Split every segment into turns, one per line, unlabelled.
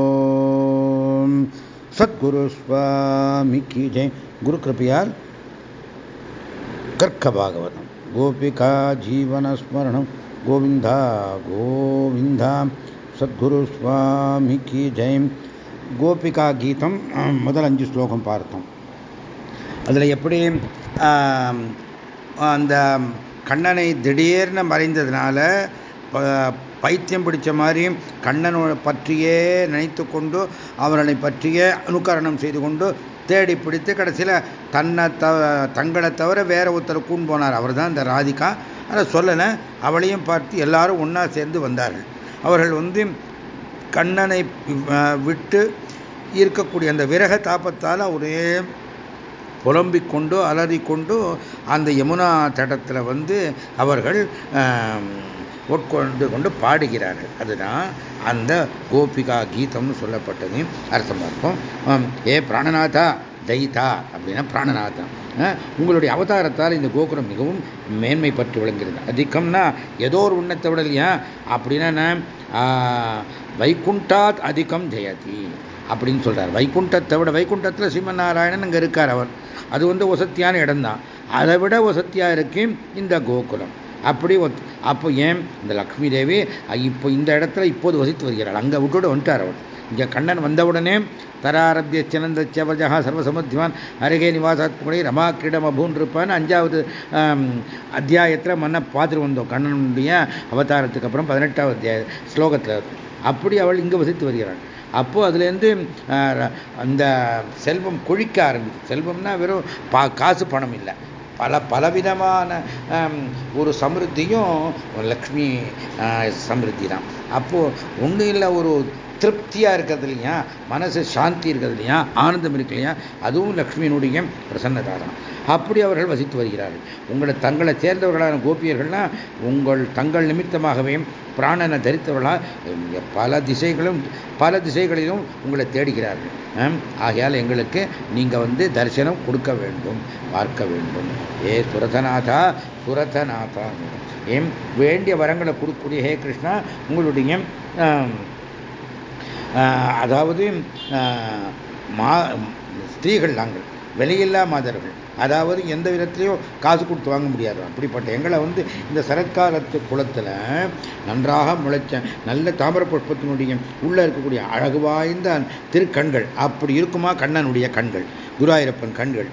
ஓம் சத்குரு சுவாமிக்கு ஜெய் குரு கிருப்பையால் கர்க்க பாகவதம் கோபிகா ஜீவனஸ்மரணம் கோவிந்தா கோவிந்தா சத்குரு சுவாமிக்கு ஜெயம் கோபிகா கீதம் முதல் அஞ்சு ஸ்லோகம் பார்த்தோம் அதில் எப்படி அந்த கண்ணனை திடீர்னு மறைந்ததுனால பைத்தியம் பிடிச்ச மாதிரி கண்ணனை பற்றியே நினைத்து கொண்டு அவர்களை பற்றியே அனுகரணம் செய்து கொண்டு தேடி பிடித்து கடைசியில் தன்னை த தங்களை தவிர வேற ஒருத்தர் கூண் போனார். அவர் தான் இந்த ராதிகா. அதை சொல்லலை அவளையும் பார்த்து எல்லாரும் ஒன்றா சேர்ந்து வந்தார்கள். அவர்கள் வந்து கண்ணனை விட்டு இருக்கக்கூடிய அந்த விரக தாபத்தால் ஒரே புலம்பிக் கொண்டோ அலறிக்கொண்டு அந்த யமுனா தடத்தில் வந்து அவர்கள் உட்கொண்டு கொண்டு பாடுகிறார்கள். அதுதான் அந்த கோபிகா கீதம்னு சொல்லப்பட்டது. அர்த்தம் பார்ப்போம். ஏ பிராணநாதா தைதா அப்படின்னா பிராணநாதா. உங்களுடைய அவதாரத்தால் இந்த கோகுரம் மிகவும் மேன்மை பற்றி விளங்குகிறது. அதிகம்னா ஏதோ ஒரு உண்ணத்தை விட இல்லையா அப்படின்னா வைகுண்டாத் அதிகம் ஜெயதி அப்படின்னு சொல்றார். வைகுண்டத்தை விட வைகுண்டத்தில் ஸ்ரீமன் நாராயணன் அங்கே இருக்கார் அவர். அது வந்து வசத்தியான இடம்தான். அதை விட வசத்தியாக இருக்கு இந்த கோகுலம். அப்படி அப்போ ஏன்? இந்த லக்ஷ்மி தேவி இப்போ இந்த இடத்துல இப்போது வசித்து வருகிறாள். அங்கே விட்டுவிட வந்துட்டார் அவள் இங்கே கண்ணன் வந்தவுடனே தராரபிய சினந்த சவஜகா சர்வசமத்திவான் அருகே நிவாசாத் புகழை ரமா கிரீடம் அபூன்றிருப்பான்னு அஞ்சாவது அத்தியாயத்தில் மன்ன பார்த்துட்டு வந்தோம். கண்ணனுடைய அவதாரத்துக்கு அப்புறம் பதினெட்டாவது அத்தியாய ஸ்லோகத்தில். அப்படி அவள் இங்கே வசித்து வருகிறாள். அப்போது அதுலேருந்து அந்த செல்வம் கொழிக்க ஆரம்பிச்சு செல்வம்னா வெறும் பா காசு பணம் இல்லை. பல பலவிதமான ஒரு சமிருத்தியும் லக்ஷ்மி சமிருத்தி தான் அப்போது ஒன்றும் இல்லை ஒரு திருப்தியாக இருக்கிறது இல்லையா? மனசு சாந்தி இருக்கிறது இல்லையா? ஆனந்தம் இருக்கு இல்லையா? அதுவும் லக்ஷ்மியினுடைய பிரசன்னதா தான் அப்படி அவர்கள் வசித்து வருகிறார்கள். உங்களை தங்களை சேர்ந்தவர்களான கோபியர்கள்லாம் உங்கள் தங்கள் நிமித்தமாகவே பிராணனை தரித்தவர்களாக பல திசைகளும் பல திசைகளிலும் உங்களை தேடுகிறார்கள். ஆகையால் எங்களுக்கு நீங்கள் வந்து தரிசனம் கொடுக்க வேண்டும் பார்க்க வேண்டும். ஏ சுரதநாதா சுரதநாதா ஏன் வேண்டிய வரங்களை கொடுக்கக்கூடிய ஹே கிருஷ்ணா உங்களுடைய அதாவது மா ஸ்திரீகள் நாங்கள் விலையில்லா மாதர்கள். அதாவது எந்த விதத்திலையும் காசு கொடுத்து வாங்க முடியாது. அப்படிப்பட்ட எங்களை வந்து இந்த சரத்காலத்து குளத்தில் நன்றாக முளைச்ச நல்ல தாமர புஷ்பத்தினுடைய உள்ளே இருக்கக்கூடிய அழகு வாய்ந்த திருக்கண்கள். அப்படி இருக்குமா? கண்ணனுடைய கண்கள். குருவாயிரப்பன் கண்கள்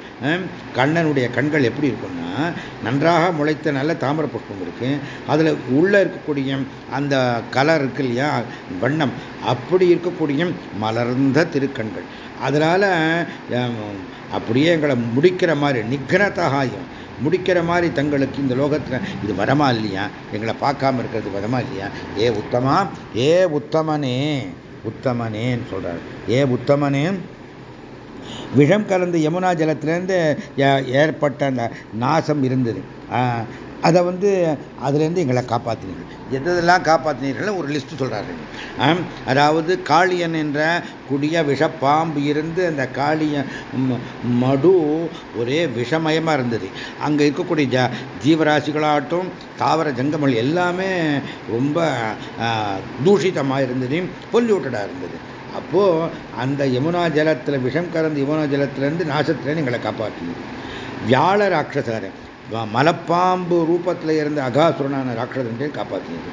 கண்ணனுடைய கண்கள் எப்படி இருக்கும்னா நன்றாக முளைத்த நல்ல தாமர புஷ்பம் இருக்கு. அதில் உள்ளே இருக்கக்கூடிய அந்த கலர் இருக்கு இல்லையா வண்ணம் அப்படி இருக்கக்கூடிய மலர்ந்த திருக்கண்கள். அதனால் அப்படியே எங்களை முடிக்கிற மாதிரி நிக்னதகாயம் முடிக்கிற மாதிரி தங்களுக்கு இந்த லோகத்தில் இது வரமா இல்லையா? எங்களை பார்க்காம இருக்கிறது வரமா இல்லையா? ஏ உத்தமா ஏ உத்தமனே உத்தமனேன்னு சொல்கிறார் ஏ உத்தமனே விஷம் கலந்த யமுனா ஜலத்திலேருந்து ஏற்பட்ட அந்த நாசம் இருந்தது. அதை வந்து அதுலேருந்து எங்களை காப்பாற்றினீர்கள் எதெல்லாம் காப்பாற்றினீர்கள் ஒரு லிஸ்ட் சொல்கிறார்கள் அதாவது காளியன் என்ற குடிய விஷப்பாம்பு இருந்து அந்த காளிய மடு ஒரே விஷமயமாக இருந்தது. அங்கே இருக்கக்கூடிய ஜ ஜீவராசிகளாகட்டும் தாவர ஜங்கமல் எல்லாமே ரொம்ப தூஷிதமாக இருந்தது பொல்யூட்டடாக இருந்தது. அப்போது அந்த யமுனா ஜலத்தில் விஷம் கலந்த யமுனா ஜலத்திலேருந்து நாசத்துலேருந்து எங்களை காப்பாற்றினது. வியாழ ராட்சசாரன் மலப்பாம்பு ரூபத்தில் இருந்த அகாசுரனான ராட்சதன்களை காப்பாற்றினது.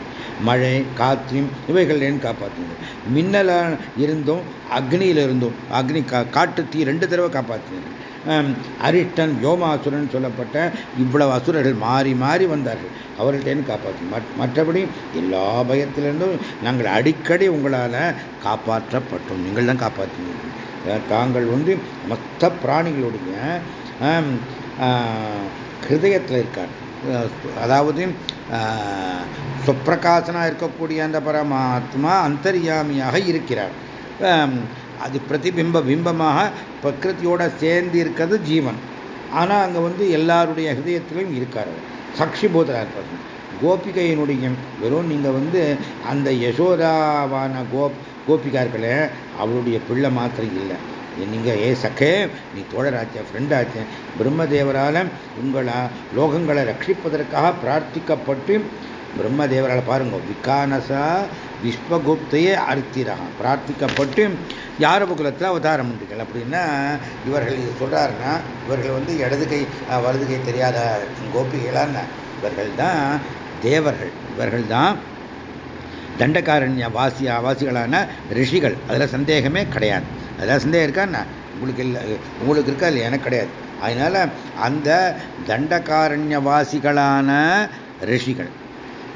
மழை காற்றும் இவைகள்லேருந்து காப்பாற்றினது? மின்னலாக இருந்தும் அக்னியில் இருந்தும் அக்னி கா காட்டு தீ ரெண்டு தடவை காப்பாற்றினது. அரிஷ்டன் யோமாசுரன் சொல்லப்பட்ட இவ்வளவு அசுரர்கள் மாறி மாறி வந்தார்கள். அவர்கள்ட்டேன்னு காப்பாற்றி மற்றபடி எல்லா பயத்திலிருந்தும் நாங்கள் அடிக்கடி உங்களால் காப்பாற்றப்பட்டோம். நீங்கள் தான் காப்பாற்றினீர்கள். தாங்கள் வந்து மொத்த பிராணிகளுடைய ஹிருதயத்தில் இருக்கார். அதாவது சுப்பிரகாசனாக இருக்கக்கூடிய அந்த பரமாத்மா அந்தரியாமியாக இருக்கிறார். அது பிரதிபிம்ப பிம்பமாக பிரகிருத்தியோட சேர்ந்து இருக்கிறது ஜீவன். ஆனால் அங்கே வந்து எல்லாருடைய ஹிருதயத்திலும் இருக்கார் சக்ஷி சக்ஷிபூதராக இருப்பார் கோபிகையினுடைய வெறும் நீங்கள் வந்து அந்த யசோதாவான கோ கோபிகார்களே அவளுடைய பிள்ளை மாத்திரம் இல்லை. நீங்கள் ஏ சக்கே நீ தோழராச்ச ஃப்ரெண்டாச்ச பிரம்மதேவரால் உங்களை லோகங்களை ரட்சிப்பதற்காக பிரார்த்திக்கப்பட்டு பிரம்மதேவரால் பாருங்க. விகானசா விஸ்வகுப்தையே அர்த்திரகம் பிரார்த்திக்கப்பட்டு யார குலத்தில் அவதாரம் உண்டுகள் அப்படின்னா இவர்கள் இது சொல்கிறாருன்னா இவர்கள் வந்து இடது கை வலது கை தெரியாத கோபிகளான இவர்கள் தான் தேவர்கள். இவர்கள் தான் தண்டகாரண்ய வாசி வாசிகளான ரிஷிகள். அதில் சந்தேகமே கிடையாது. அதில் சந்தேகம் இருக்கான்னா உங்களுக்கு இல்லை. உங்களுக்கு இருக்கா? இல்லை. எனக்கு கிடையாது. அதனால் அந்த தண்டகாரண்யவாசிகளான ரிஷிகள்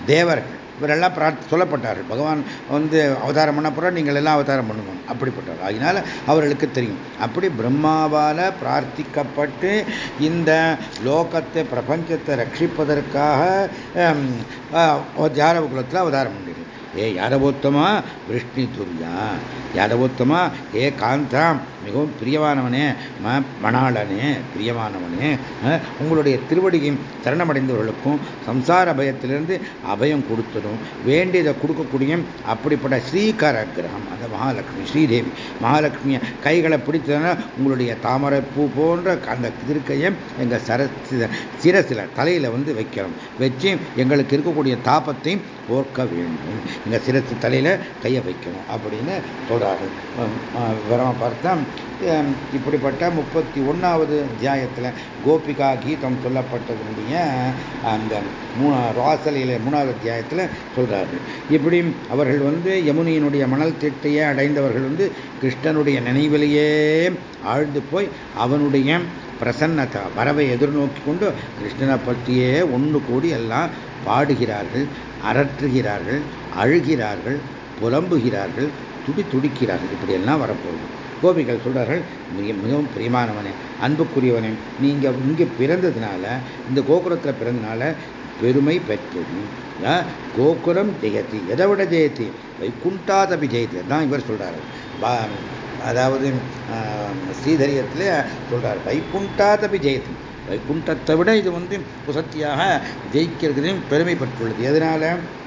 தேவர்கள் இவரெல்லாம் பிரார்த்தி சொல்லப்பட்டார்கள். பகவான் வந்து அவதாரம் பண்ண போகிறோம் நீங்கள் எல்லாம் அவதாரம் பண்ணுங்க. அப்படிப்பட்டவர். அதனால் அவர்களுக்கு தெரியும். அப்படி பிரம்மாவால் பிரார்த்திக்கப்பட்டு இந்த லோகத்தை பிரபஞ்சத்தை ரட்சிப்பதற்காக ஜாரவ குலத்தில் அவதாரம் பண்ணிடுது ஏ யாதவோத்தமா விஷ்ணி துரியா? யாதவோத்தமா ஏ காந்தாம் மிகவும் பிரியமானவனே மணாளனே பிரியமானவனே உங்களுடைய திருவடியும் சரணமடைந்தவர்களுக்கும் சம்சார பயத்திலிருந்து அபயம் கொடுத்ததும் வேண்டியதை கொடுக்கக்கூடிய அப்படிப்பட்ட ஸ்ரீகர கிரகம் அந்த மகாலட்சுமி ஸ்ரீதேவி. மகாலட்சுமியை கைகளை பிடித்ததுனா உங்களுடைய தாமரை பூ போன்ற அந்த திருக்கையை எங்கள் சர சிரசில் தலையில் வந்து வைக்கிறோம் வச்சு எங்களுக்கு இருக்கக்கூடிய தாபத்தையும் போர்க்க வேண்டும். எங்கள் சிரசு தலையில் கையை வைக்கணும் அப்படின்னு சொல்கிறாரு விவரமாக பார்த்தா இப்படிப்பட்ட முப்பத்தி ஒன்றாவது அத்தியாயத்தில் கோபிகா கீதம் சொல்லப்பட்டதுடைய அந்த மூணா ராசலையில் மூணாவது அத்தியாயத்தில் சொல்கிறார்கள் இப்படி அவர்கள் வந்து யமுனியினுடைய மணல் திட்டைய அடைந்தவர்கள் வந்து கிருஷ்ணனுடைய நினைவிலேயே ஆழ்ந்து போய் அவனுடைய பிரசன்னத்தை வரவை எதிர்நோக்கி கொண்டு கிருஷ்ணனை பற்றியே ஒன்று கூடி எல்லாம் பாடுகிறார்கள் அரற்றுகிறார்கள் அழுகிறார்கள் புலம்புகிறார்கள் துடி துடிக்கிறார்கள். இப்படியெல்லாம் வரப்போகுது. கோபிகள் சொல்றார்கள் மிக மிகவும் பிரியமானவனே அன்புக்குரியவனே நீங்க இங்கே பிறந்ததுனால இந்த கோகுலத்தில் பிறந்தனால பெருமை பெற்றது கோகுலம் ஜெயத்தி எதை விட ஜெயத்தி வைகுண்டாதபி விஜயத்தில் தான் இவர் சொல்றாரு. அதாவது ஸ்ரீதரியத்தில் சொல்கிறார் வைகுண்டாதபி விஜயத்தில். வைகுண்டத்தை விட இது வந்து புசத்தியாக ஜெயிக்கிறதுலையும் பெருமைப்பட்டுள்ளது எதனால் எதனால?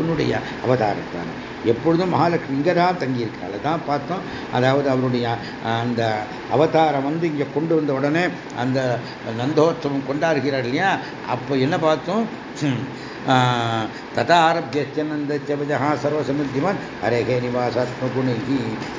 உன்னுடைய அவதாரத்தான எப்பொழுதும் மகாலட்சுமி இங்கே தான் தங்கியிருக்காள் தான் பார்த்தோம். அதாவது அவருடைய அந்த அவதாரம் வந்து இங்கே கொண்டு வந்த உடனே அந்த நந்தோத்சவம் கொண்டாடுகிறார் இல்லையா? அப்போ என்ன பார்த்தோம்? ததா ஆரம்பிய நந்தச்சபஜா சர்வசமித்திமான் ஹரேகே நிவாசாத்மகுணி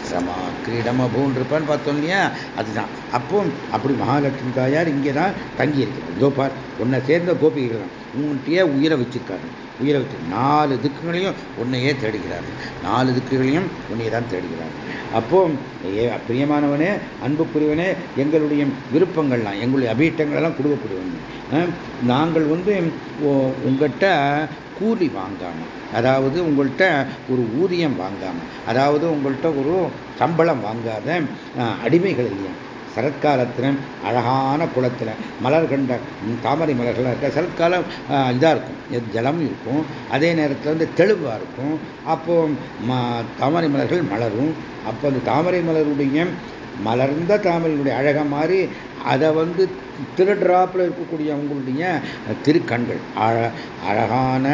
சமா கிரீடம் அபூன்றிருப்பான்னு பார்த்தோம் இல்லையா அதுதான் அப்போ அப்படி மகாலட்சுமி தாயார் இங்கே தான் தங்கி இருக்கிறார் உன்னை சேர்ந்த கோபிகள் தான். உன்கிட்டயே உயிரை வச்சிருக்காரு. உயிரை வச்சு நாலு திக்குகளையும் உன்னையே தேடுகிறார்கள் நாலு திக்குகளையும் உன்னையே தான் தேடுகிறார்கள் அப்போ பிரியமானவனே அன்புக்குரியவனே எங்களுடைய விருப்பங்கள்லாம் எங்களுடைய அபீட்டங்களெல்லாம் கொடுக்கக்கூடியவன். நாங்கள் வந்து உங்கள்கிட்ட கூலி வாங்காமல் அதாவது உங்கள்கிட்ட ஒரு ஊதியம் வாங்காமல் அதாவது உங்கள்கிட்ட ஒரு சம்பளம் வாங்காத அடிமைகள் இல்லையா? சரத்காலத்தில் அழகான குளத்தில் மலர் கண்ட தாமரை மலர்களாக இருக்க? சரத்காலம் இதாக இருக்கும். ஜலம் இருக்கும். அதே நேரத்தில் வந்து தெளிவாக இருக்கும். அப்போ தாமரை மலர்கள் மலரும். அப்போ அந்த தாமரை மலருடைய மலர்ந்த தாமரையினுடைய அழகை மாதிரி அதை வந்து திருட்ராப்பில் இருக்கக்கூடிய அவங்களுடைய திருக்கண்கள். அழ அழகான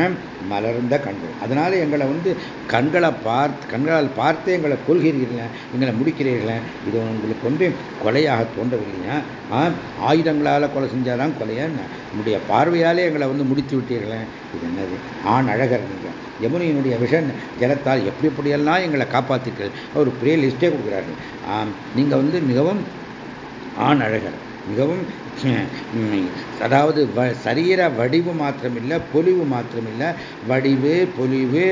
மலர்ந்த கண்கள். அதனால் எங்களை வந்து கண்களை பார்த்து கண்களால் பார்த்து எங்களை கொள்கிறீர்களே எங்களை முடிக்கிறீர்களே இது உங்களுக்கு வந்து கொலையாக தோன்றவில்லையா? ஆயுதங்களால் கொலை செஞ்சாதான் கொலையா நம்முடைய பார்வையாலே எங்களை வந்து முடித்து விட்டீர்களே இது என்னது? ஆண் அழகர் நீங்கள் யமுனையினுடைய விஷன் ஜலத்தால் எப்படி எப்படியெல்லாம் எங்களை காப்பாற்றிருக்கள் அவர் பெரிய லிஸ்டே கொடுக்குறாரு நீங்கள் வந்து மிகவும் ஆண் அழகர் மிகவும் அதாவது வ சரீர வடிவு மாத்திரமில்லை பொலிவு மாத்திரமில்லை வடிவு பொலிவு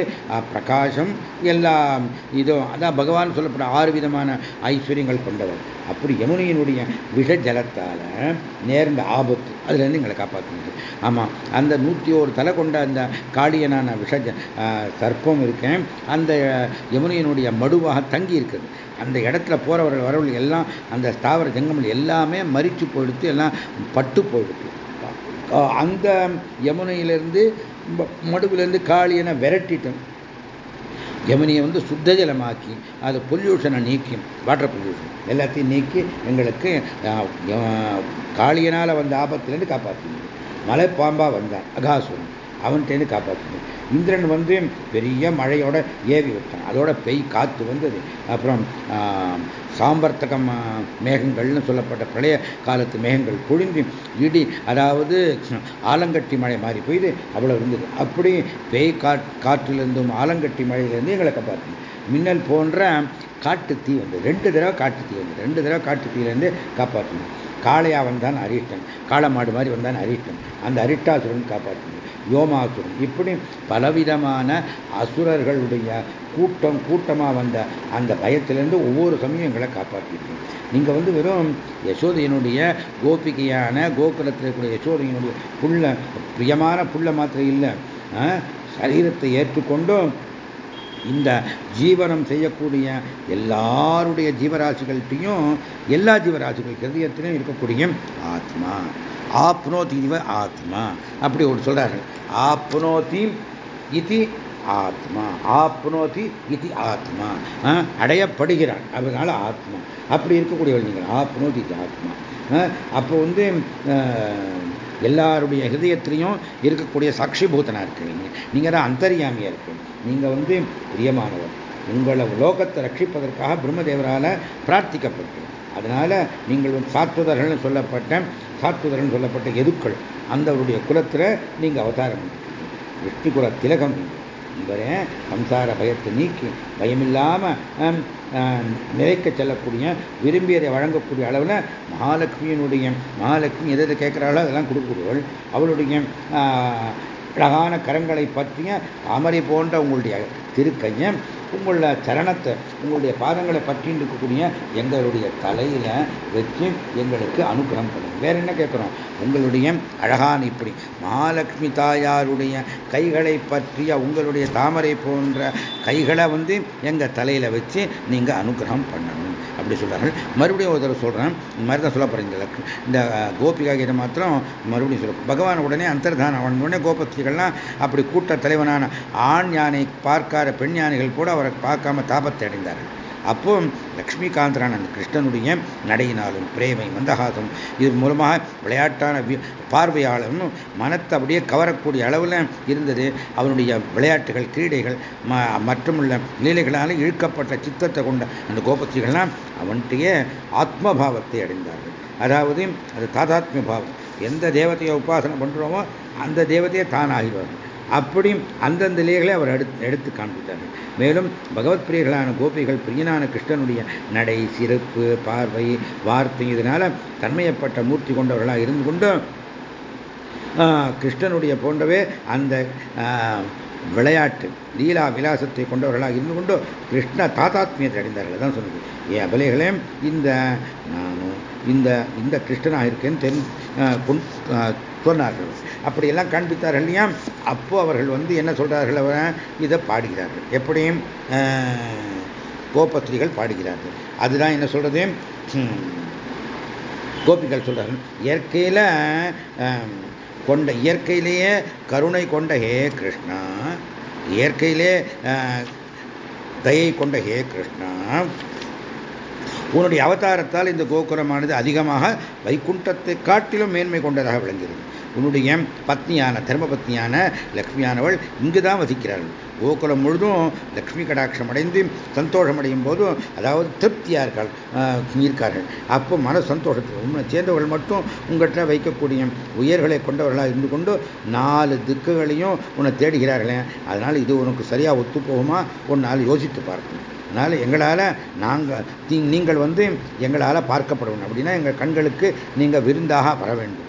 பிரகாசம் எல்லாம். இதோ அதான் பகவான் சொல்லப்பட்ட ஆறு விதமான ஐஸ்வர்யங்கள் கொண்டவர். அப்படி யமுனையினுடைய விஷ ஜலத்தால் நேர்ந்த ஆபத்து அதுலேருந்து எங்களை காப்பாற்றுது ஆமாம் அந்த நூற்றி ஒரு தலை கொண்ட அந்த காளியனான விஷ சர்ப்பம் இருக்கேன் அந்த யமுனையினுடைய மடுவாக தங்கி இருக்குது அந்த இடத்துல போகிறவர்கள் வரவர்கள் எல்லாம் அந்த ஸ்தாவர ஜங்கமல் எல்லாமே மறித்து போயிடுத்து எல்லாம் பட்டு போயிடுது அந்த யமுனையிலேருந்து மடுவிலேருந்து காளியனை விரட்டிட்டோம். யமுனியை வந்து சுத்த ஜலமாக்கி அது பொல்யூஷனை நீக்கி வாட்டர் பொல்யூஷன் எல்லாத்தையும் நீக்கி எங்களுக்கு காளியனால் வந்த ஆபத்துலேருந்து காப்பாற்றினது மலை பாம்பாக வந்தான் அகாசுரன். அவன்கிட்டேருந்து காப்பாற்றணும் இந்திரன் வந்து பெரிய மழையோட ஏவி விட்டான் அதோட பெய் காற்று வந்தது. அப்புறம் சாம்பர்த்தகம் மேகங்கள்னு சொல்லப்பட்ட பழைய காலத்து மேகங்கள் பொழிந்து இடி அதாவது ஆலங்கட்டி மழை மாறி போயிது அவ்வளோ இருந்தது. அப்படி பேய் காற்றிலிருந்தும் ஆலங்கட்டி மழையிலிருந்து எங்களை காப்பாற்றணும் மின்னல் போன்ற காட்டு தீ வந்து ரெண்டு தடவை காட்டு தீ வந்து ரெண்டு தடவை காட்டு தீயிலேருந்து காப்பாற்றணும் காளையாக வந்தான் அரிஷ்டன் காளமாடு மாதிரி வந்தான் அரிட்டன் அந்த அரிட்டாசுரன் காப்பாற்றணும் யோமாசுரன் இப்படி பலவிதமான அசுரர்களுடைய கூட்டம் கூட்டமாக வந்த அந்த பயத்திலேருந்து ஒவ்வொரு சமயம் எங்களை காப்பாற்றிருக்கோம் நீங்கள் வந்து வெறும் யசோதையினுடைய கோபிகையான கோகுலத்தில் இருக்கக்கூடிய யசோதையினுடைய புள்ள பிரியமான புள்ள மாத்திரம் இல்லை சரீரத்தை ஏற்றுக்கொண்டும் இந்த ஜீவனம் செய்யக்கூடிய எல்லாருடைய ஜீவராசிகள்கிட்டையும் எல்லா ஜீவராசிகள் ஹிருதயத்திலையும் இருக்கக்கூடிய ஆத்மா. ஆப்னோதி ஆத்மா. அப்படி ஒரு சொல்றார்கள் ஆப்னோதி இது ஆத்மா. ஆப்னோதி இது ஆத்மா. அடையப்படுகிறான் அதனால ஆத்மா. அப்படி இருக்கக்கூடியவள் நீங்கள் ஆப்னோதி இது ஆத்மா. அப்போ வந்து எல்லாருடைய ஹிருதயத்திலையும் இருக்கக்கூடிய சாட்சிபூத்தனாக இருக்கிறீங்க நீங்கள் தான் அந்தரியாமியாக இருக்கீங்க நீங்கள் வந்து பிரியமானவர். உங்களை லோகத்தை ரட்சிப்பதற்காக பிரம்மதேவரால் பிரார்த்திக்கப்பட்டு. அதனால் நீங்கள் வந்து சாத்வதர்கள் சொல்லப்பட்ட சாத்வதர்கள் சொல்லப்பட்ட எதுக்கள் அந்தவருடைய குலத்தில் நீங்கள் அவதாரம் விஷ்ணு குல திலகம் இவரே சம்சார பயத்தை நீக்கி பயமில்லாமல் நிலைக்க செல்லக்கூடிய விரும்பியதை வழங்கக்கூடிய அளவில் மகாலட்சுமியினுடைய மகாலட்சுமி எதை கேட்குறாளோ அதெல்லாம் கொடுக்கக்கூடியவள். அவளுடைய அழகான கரங்களை பற்றிய அமரி போன்ற உங்களுடைய திருக்கையை உங்களோட சரணத்தை உங்களுடைய பாதங்களை பற்றி இருக்கக்கூடிய எங்களுடைய தலையில வச்சு எங்களுக்கு அனுகிரகம் பண்ணுங்க. வேற என்ன கேட்குறோம் உங்களுடைய அழகான இப்படி மகாலட்சுமி தாயாருடைய கைகளை பற்றிய உங்களுடைய தாமரை போன்ற கைகளை வந்து எங்கள் தலையில் வச்சு நீங்கள் அனுகிரகம் பண்ணணும். அப்படி சொல்கிறார்கள் மறுபடியும் ஒரு தடவை சொல்கிறேன் இந்த மாதிரி தான் சொல்ல போகிறேன் இந்த கோபிகா கீதை மாத்திரம் மறுபடியும் சொல்ல பகவான் உடனே அந்தர்தானம். அவன் உடனே கோபத்திரிகள்லாம் அப்படி கூட்ட தலைவனான ஆண் யானை பார்க்காத பெண் யானைகள் கூட அவரை பார்க்காம தாபத்தை அடைந்தார்கள். அப்போ லக்ஷ்மிகாந்தரான அந்த கிருஷ்ணனுடைய நடையினாலும் பிரேமை மந்தகாசம் இது மூலமாக விளையாட்டான பார்வையாளரும் மனத்தை அப்படியே கவரக்கூடிய அளவில் இருந்தது. அவனுடைய விளையாட்டுகள் கிரீடைகள் மற்றுமுள்ள லீலைகளால் இழுக்கப்பட்ட சித்தத்தை கொண்ட அந்த கோபத்திரிகள்லாம் அவன்கிட்டயே ஆத்மபாவத்தை அடைந்தார்கள். அதாவது அது தாதாத்மிய பாவம் எந்த தேவத்தையை உபாசனை பண்ணுறோமோ அந்த தேவதையை தான் ஆகிடுவார்கள் அப்படியும் அந்தந்த லீகளை அவர் எடுத்து எடுத்து காண்பித்தார்கள். மேலும் பகவத் பிரியர்களான கோபிகள் பிரியனான கிருஷ்ணனுடைய நடை சிறப்பு பார்வை வார்த்தை இதனால தன்மையப்பட்ட மூர்த்தி கொண்டவர்களாக இருந்து கொண்டு கிருஷ்ணனுடைய போன்றவே அந்த விளையாட்டு லீலா விலாசத்தை கொண்டவர்களாக இருந்து கொண்டு கிருஷ்ண தாத்தாத்மியத்தை அடைந்தார்கள். தான் சொன்னது. ஏ அபலைகளே இந்த நானும் இந்த இந்த கிருஷ்ணனாக இருக்கேன்னு தெரி சொன்னார்கள் அப்படியெல்லாம் காண்பித்தார்கள் இல்லையா? அப்போ அவர்கள் வந்து என்ன சொல்கிறார்கள் அவர் இதை பாடுகிறார்கள். எப்படியும் கோபத்திரிகள் பாடுகிறார்கள். அதுதான் என்ன சொல்றது? கோபிகள் சொல்றார்கள். இயற்கையில் கொண்ட இயற்கையிலேயே கருணை கொண்ட ஹே கிருஷ்ணா இயற்கையிலே தயை கொண்ட ஹே கிருஷ்ணா உன்னுடைய அவதாரத்தால் இந்த கோகுலமானது அதிகமாக வைகுண்டத்தை காட்டிலும் மேன்மை கொண்டதாக விளங்குகிறது. உன்னுடைய பத்னியான தர்மபத்னியான லக்ஷ்மியானவள் இங்கு தான் வசிக்கிறார்கள் கோகுலம் முழுதும் லக்ஷ்மி கடாட்சம் அடைந்து சந்தோஷம் அடையும் போதும் அதாவது திருப்தியாக இருக்காள் இருக்கார்கள். அப்போ மன சந்தோஷத்தில் உண்மை சேர்ந்தவர்கள் மட்டும் உங்கள்கிட்ட வைக்கக்கூடிய உயர்களை கொண்டவர்களாக இருந்து கொண்டு நாலு திக்குகளையும் உன்னை தேடுகிறார்களே. அதனால் இது உனக்கு சரியாக ஒத்து போகுமா? யோசித்து பார்க்கணும். அதனால் எங்களால் நாங்கள் நீங்கள் வந்து எங்களால் பார்க்கப்படணும். அப்படின்னா எங்கள் கண்களுக்கு நீங்கள் விருந்தாக வர வேண்டும்.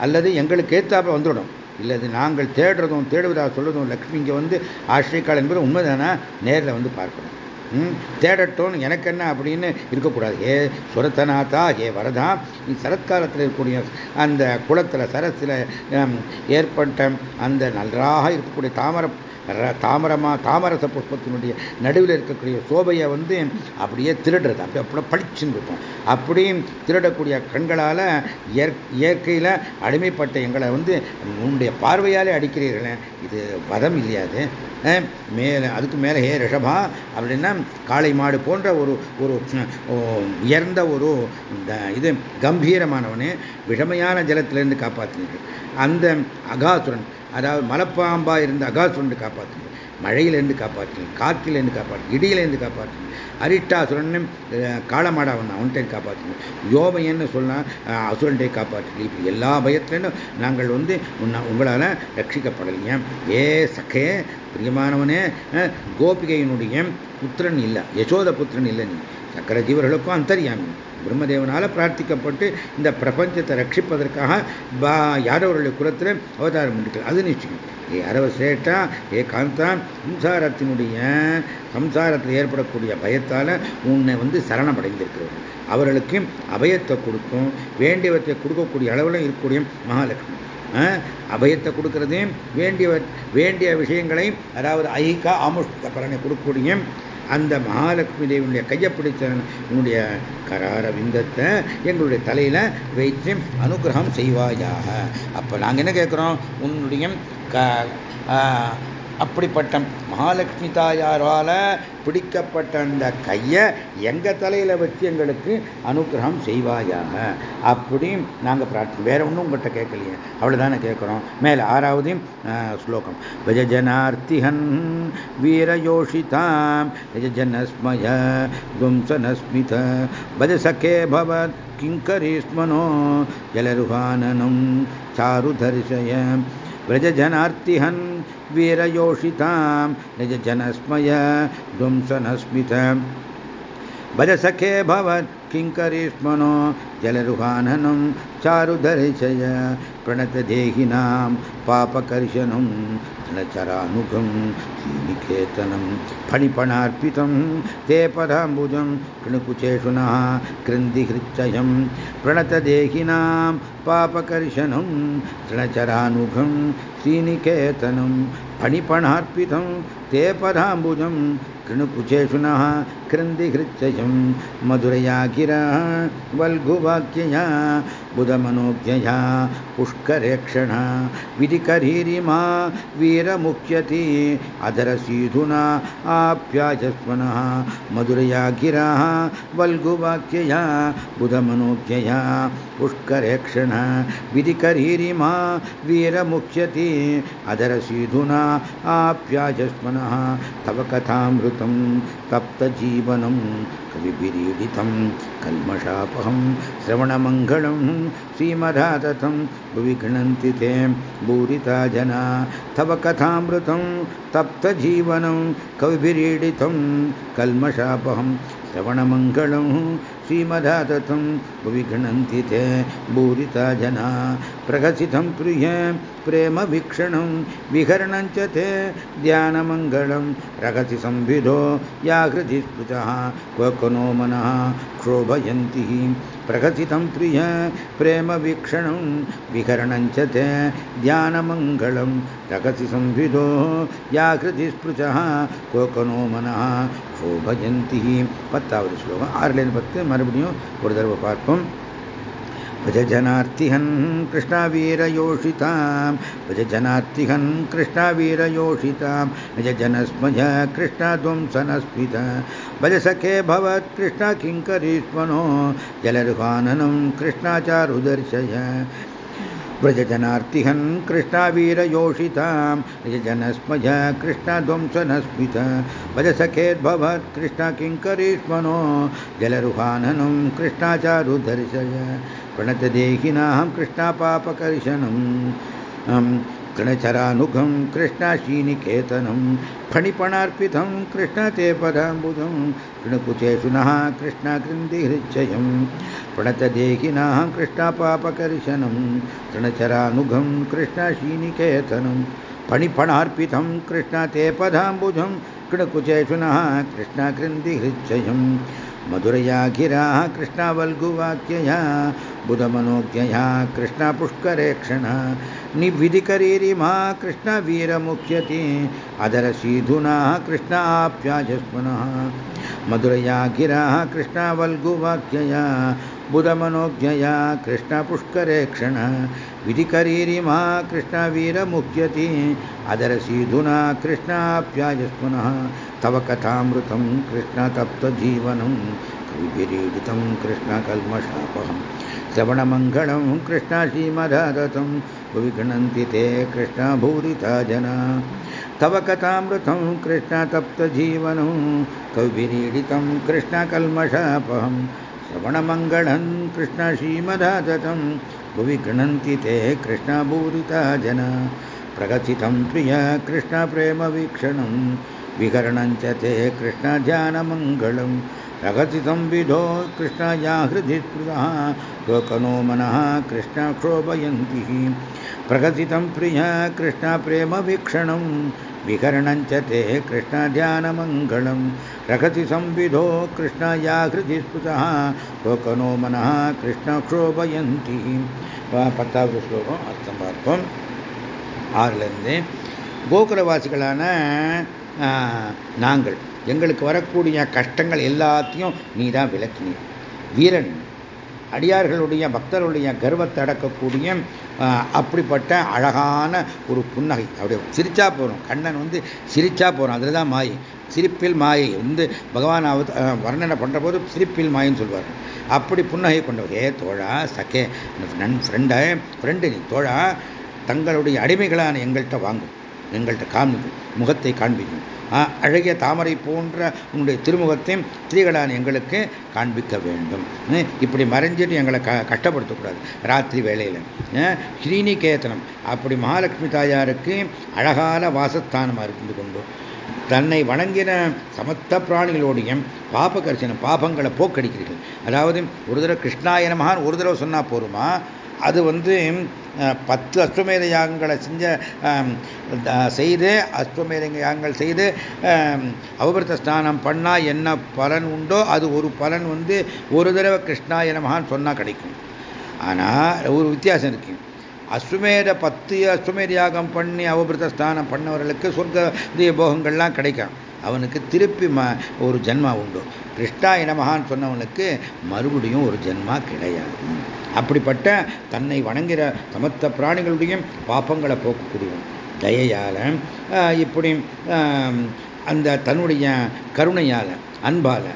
அல்லது எங்களுக்கு ஏத்தாப்ப வந்துவிடும் இல்லது நாங்கள் தேடுறதும் தேடுவதாக சொல்றதும் லக்ஷ்மி இங்கே வந்து ஆசிரிக்கால் என்பது உண்மைதானே? நேரில் வந்து பார்க்கணும். தேடட்டும் எனக்கு என்ன அப்படின்னு இருக்கக்கூடாது. ஏ சுரத்தநாதா ஏ வரதா? சரத்காலத்தில் இருக்கக்கூடிய அந்த குளத்தில் சரத்தில் ஏற்பட்ட அந்த நன்றாக இருக்கக்கூடிய தாமரை தாமரமா தாமரச புஷ்பத்தினுடைய நடுவில் இருக்கக்கூடிய சோபையை வந்து அப்படியே திருடுறது. அப்படி அப்படியே பளிச்சுன்னு இருக்கும். அப்படியும் திருடக்கூடிய கண்களால் இயற்கையில் அடிமைப்பட்ட எங்களை வந்து உன்னுடைய பார்வையாலே அடிக்கிறீர்களே. இது வதம் இல்லையாது. மேலே அதுக்கு மேலே ஹே ரிஷபா அப்படின்னா காளை மாடு போன்ற ஒரு ஒரு உயர்ந்த ஒரு இது கம்பீரமானவனே விஷமையான ஜலத்திலிருந்து காப்பாற்றினீர்கள் அந்த அகாசுரன் அதாவது மலப்பாம்பா இருந்த அகாசுரன் காப்பாற்றுங்க மழையிலேருந்து காப்பாற்றினீங்க காற்றிலேருந்து காப்பாற்றி இடியிலேருந்து காப்பாற்றுங்க அரிட்டாசுரன் காலமாடா வந்தான் அவன்கிட்ட காப்பாற்றுங்க யோபையன்னு சொன்னால் அசுரன்டே காப்பாற்றுங்க இப்படி எல்லா பயத்திலும் நாங்கள் வந்து உங்களால் ரட்சிக்கப்படலைங்க. ஏ சக்கே பிரியமானவனே கோபிகையினுடைய புத்திரன் இல்லை. யசோத புத்திரன் இல்லை நீ. சக்கர ஜீவர்களுக்கும் அந்தரியாமி. பிரம்மதேவனால் பிரார்த்திக்கப்பட்டு இந்த பிரபஞ்சத்தை ரட்சிப்பதற்காக பா யாதவர்களுடைய குலத்தில் அவதாரம் பண்ணிக்கலாம் அது நிச்சயம். ஏ அரவ சேட்டா ஏ காந்தா சம்சாரத்தினுடைய சம்சாரத்தில் ஏற்படக்கூடிய பயத்தால் உன்னை வந்து சரணமடைந்திருக்கிறவர்கள் அவர்களுக்கு அபயத்தை கொடுக்கும் வேண்டியவற்றை கொடுக்கக்கூடிய அளவில் இருக்கக்கூடிய மகாலட்சுமி. அபயத்தை கொடுக்கறதையும் வேண்டிய வேண்டிய விஷயங்களை அதாவது ஐகா ஆமுஷ்ட பலனை கொடுக்கக்கூடிய அந்த மகாலட்சுமி தேவனுடைய கையை பிடிச்ச உன்னுடைய கரார விந்தத்தை எங்களுடைய தலையில் வைத்து அனுகிரகம் செய்வாயாக. அப்போ நாங்கள் என்ன கேட்குறோம்? உன்னுடைய அப்படிப்பட்ட மகாலட்சுமி தாயாரால் பிடிக்கப்பட்ட அந்த கையை எங்கள் தலையில் வச்சு எங்களுக்கு அனுகிரகம் செய்வாயாக. அப்படி நாங்கள் பிரார்த்தனை வேற ஒன்றும் உங்கள்கிட்ட கேட்கலையே. அவ்வளோதானே கேட்குறோம். மேலே ஆறாவது ஸ்லோகம். விஜஜனார்த்திகன் வீரயோஷிதாம் விஜஜனஸ்மய துவம்சனஸ்மித பஜசகே பவத் கிங்கரீஸ்மனோ ஜலருகானனம் சாரு தரிசயம் व्रजजनार्तिहन् वीरयोषितां निजजनस्मय दुंसनस्मित। भज सखे भवत् किङ्करीष्मनो जलरुहाननं चारुदर्शय प्रणतदेहिनां पापकर्षनं नचरानुगं श्रीनिकेतनं फणिपणार्पितं ते पदाम्बुजं कृणुकुचेषु नः कृन्दिहृच्चयं प्रणतदेहिनां पापकर्शनं ते कृणुकुचेषु नः कृन्दिहृच्चयं मधुरया गिरा वल्गुवाक्यया, बुधमनोज्ञया, पुष्करेक्षणा, विधिकरीरिमा, वीरमुख्यति, अधरसीधुना आप्याजस्वनः मधुरया गिराः वल्गुवाक्यया, बुधमनोज्ञया, पुष्करेक्षणा, विधिकरीरिमा, वीरमुख्यति, अधरसीधुना आप्याजस्वनः तव कथामृतं तप्तजीवनं कविभिरीडितं कल्मषापहं श्रवणमङ्गलं श्रीमधाततं भुवि गृह्णन्ति ते भूरिता जना तव कथामृतं तप्तजीवनं कविभिरीडितं श्रीमदातथं विघ्नन्ति ते भूरिता जना। प्रहसितं प्रिये प्रेमवीक्षणं विहरणं च ते ध्यानमङ्गलं रहसि संविधो या हृदि स्मृतः क्वकनो मनः क्षोभयन्ति प्रहसितं प्रिय प्रेमवीक्षणं विहरणं च ते ध्यानमङ्गलं रहसि संविधो या हृदि स्पृशः कोकनो मनः क्षोभयन्ति पत्तावत् श्लोकम् पत्ते ಲೈನ್ மறுபடியும் ஒரு தடவை பார்ப்போம் भज जनार्तिहन् कृष्णावीरयोषितां भज जनार्तिहन् कृष्णावीरयोषितां निज जनस्मय कृष्णाध्वंसनस्मित भज सखे भवत् कृष्णा किङ्करीष्मनो जलरुहाननं कृष्णाचारुदर्शय व्रजजनार्तिहं कृष्णावीरयोषितां रजजनस्मज कृष्णध्वंसनस्मित भज सखेद्भवत् कृष्ण किङ्करीष्मनो जलरुहाननं कृष्णाचारुदर्शय प्रणतदेहिनाहं कृष्णापापकर्षणम्। कृणचरानुघं कृष्णाशीनिकेतनं, फणिपणार्पितं कृष्ण ते पदाम्बुधं कृणकुचेषुनः कृष्णाकृन्दिहृच्छयं प्रणतदेहिनाः कृष्णापापकर्शनं कृणचरानुघं कृष्णाशीनिकेतनं, फणिपणार्पितं कृष्ण ते पदाम्बुजं कृणकुचेषुनः मधुरयाघिराः कृष्णावल्गुवाक्यया बुधमनोज्ञया कृष्णापुष्करे क्षणः निविधिकरीरिमा कृष्णवीरमुख्यते अधरसीधुना कृष्णाप्याजस्पुनः मधुरयाघिराः कृष्णावल्गुवाक्यया बुधमनोज्ञया कृष्णपुष्करे क्षणः विधिकरीरिमा सीधुना अधरसीधुना कृष्णाप्याजस्पुनः तव कथामृतं कृष्णतप्तजीवनं कविभिरीडितं कृष्णकल्मषापहं श्रवणमङ्गलं कृष्ण श्रीमदादतं भुवि गृह्णन्ति ते कृष्णभूरिता जना। तव कथामृतं कृष्णतप्तजीवनं कविरीडितं कृष्णकल्मषापहं श्रवणमङ्गलं कृष्णश्रीमदादतं भुवि गृह्णन्ति ते कृष्णभूरिता जना। प्रगतितं प्रिय कृष्णप्रेमवीक्षणं विहरणं च ते कृष्णध्यानमङ्गलं प्रगतितं विधो कृष्णया हृदि स्मृतः लोकनो मनः कृष्णक्षोभयन्ति प्रगतितं प्रिय कृष्णप्रेमवीक्षणं विहरणं च ते कृष्णध्यानमङ्गलं प्रगतिसंविधो कृष्णया हृदि स्मृतः लोकनो मनः कृष्णक्षोभयन्ति பத்தாவது ஸ்லோகம் அர்த்தம் பார்ப்போம் ஆறுலேருந்து கோகுலவாசிகளான நாங்கள். எங்களுக்கு வரக்கூடிய கஷ்டங்கள் எல்லாத்தையும் நீ தான் விளக்கினீர். வீரன் அடியார்களுடைய பக்தருடைய கர்வத்தை அடக்கக்கூடிய அப்படிப்பட்ட அழகான ஒரு புன்னகை. அப்படியே சிரிச்சா போகிறோம் கண்ணன் வந்து சிரிச்சா போகிறோம் அதில் தான் மாயை. சிரிப்பில் மாயை. வந்து பகவான் வர்ணனை பண்ணுற போது சிரிப்பில் மாயின்னு சொல்வார். அப்படி புன்னகை கொண்டவர். ஏ தோழா சகே நன் ஃப்ரெண்டை ஃப்ரெண்டு நீ தோழா தங்களுடைய அடிமைகளான எங்கள்கிட்ட வாங்கும் எங்கள்கிட்ட காமிக்கும் முகத்தை காண்பிக்கும். அழகிய தாமரை போன்ற உன்னுடைய திருமுகத்தை ஸ்திரீகளான எங்களுக்கு காண்பிக்க வேண்டும். இப்படி மறைஞ்சிட்டு எங்களை க கஷ்டப்படுத்தக்கூடாது. ராத்திரி வேளையில். ஸ்ரீனிகேதனம் அப்படி மகாலட்சுமி தாயாருக்கு அழகான வாசஸ்தானமாக இருந்து கொண்டு தன்னை வணங்கின சமத்த பிராணிகளோடையும் பாபகரிசனம் பாபங்களை போக்கடிக்கிறீர்கள். அதாவது ஒரு தடவை கிருஷ்ணாய மகான் ஒரு தடவை சொன்னால் போருமா? அது வந்து பத்து அஸ்வமேத யாகங்களை செஞ்ச செய்து அஸ்வமேத யாகங்கள் செய்து அவபிரத ஸ்நானம் பண்ணால் என்ன பலன் உண்டோ அது ஒரு பலன் வந்து ஒரு தடவை கிருஷ்ணாய மகான் சொன்னால் கிடைக்கும். ஆனால் ஒரு வித்தியாசம் இருக்குது அஸ்வமேத பத்து அஸ்வமேத யாகம் பண்ணி அவபிரத ஸ்தானம் பண்ணவர்களுக்கு சொர்க்க போகங்கள்லாம் கிடைக்கும். அவனுக்கு திருப்பி ம ஒரு ஜென்மா உண்டு. கிருஷ்ணாய மகான் சொன்னவனுக்கு மறுபடியும் ஒரு ஜென்மா கிடையாது. அப்படிப்பட்ட தன்னை வணங்குகிற சமத்த பிராணிகளுடைய பாப்பங்களை போக்கக்கூடியவன். தயையால் இப்படி அந்த தன்னுடைய கருணையால் அன்பால்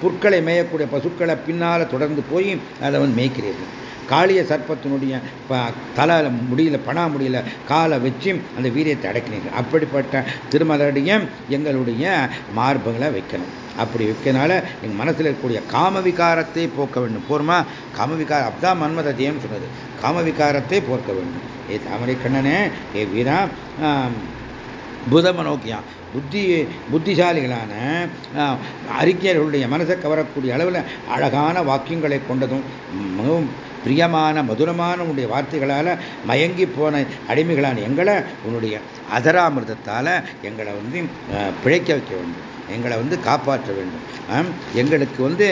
புற்களை மேயக்கூடிய பசுக்களை பின்னால் தொடர்ந்து போய் அதை வந்து மேய்க்கிறீர்கள். காளிய சர்ப்பத்தினுடைய தலை முடியல பணா முடியல காலை வச்சு அந்த வீரியத்தை அடக்கினீர்கள் அப்படிப்பட்ட திருமலருடைய எங்களுடைய மார்புகளை வைக்கணும். அப்படி வைக்கனால எங்கள் மனசில் இருக்கக்கூடிய காமவிகாரத்தை போக்க வேண்டும். போர்மா? காமவிகாரம் அப்பதான் மன்மதத்தையும் சொன்னது. காமவிகாரத்தை போக்க வேண்டும். ஏ தாமரை கண்ணனே ஏ வீரா புதம நோக்கியான் புத்தி புத்திசாலிகளான அறிஞர்களுடைய மனசை கவரக்கூடிய அளவில் அழகான வாக்கியங்களை கொண்டதும் மிகவும் பிரியமான மதுரமான உன்னுடைய வார்த்தைகளால் மயங்கி போன அடிமைகளான எங்களை உன்னுடைய அதராமிரதத்தால் எங்களை வந்து பிழைக்க வைக்க வேண்டும். எங்களை வந்து காப்பாற்ற வேண்டும். எங்களுக்கு வந்து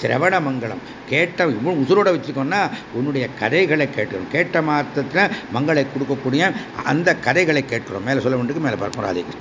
சிரவண மங்களம். கேட்ட உசுரோட வச்சுக்கோன்னா உன்னுடைய கதைகளை கேட்டுரும் கேட்ட மாத்திரத்தில் மங்களை கொடுக்கக்கூடிய அந்த கதைகளை கேட்கிறோம். மேலே சொல்ல வேண்டியது மேலே பார்ப்போம்.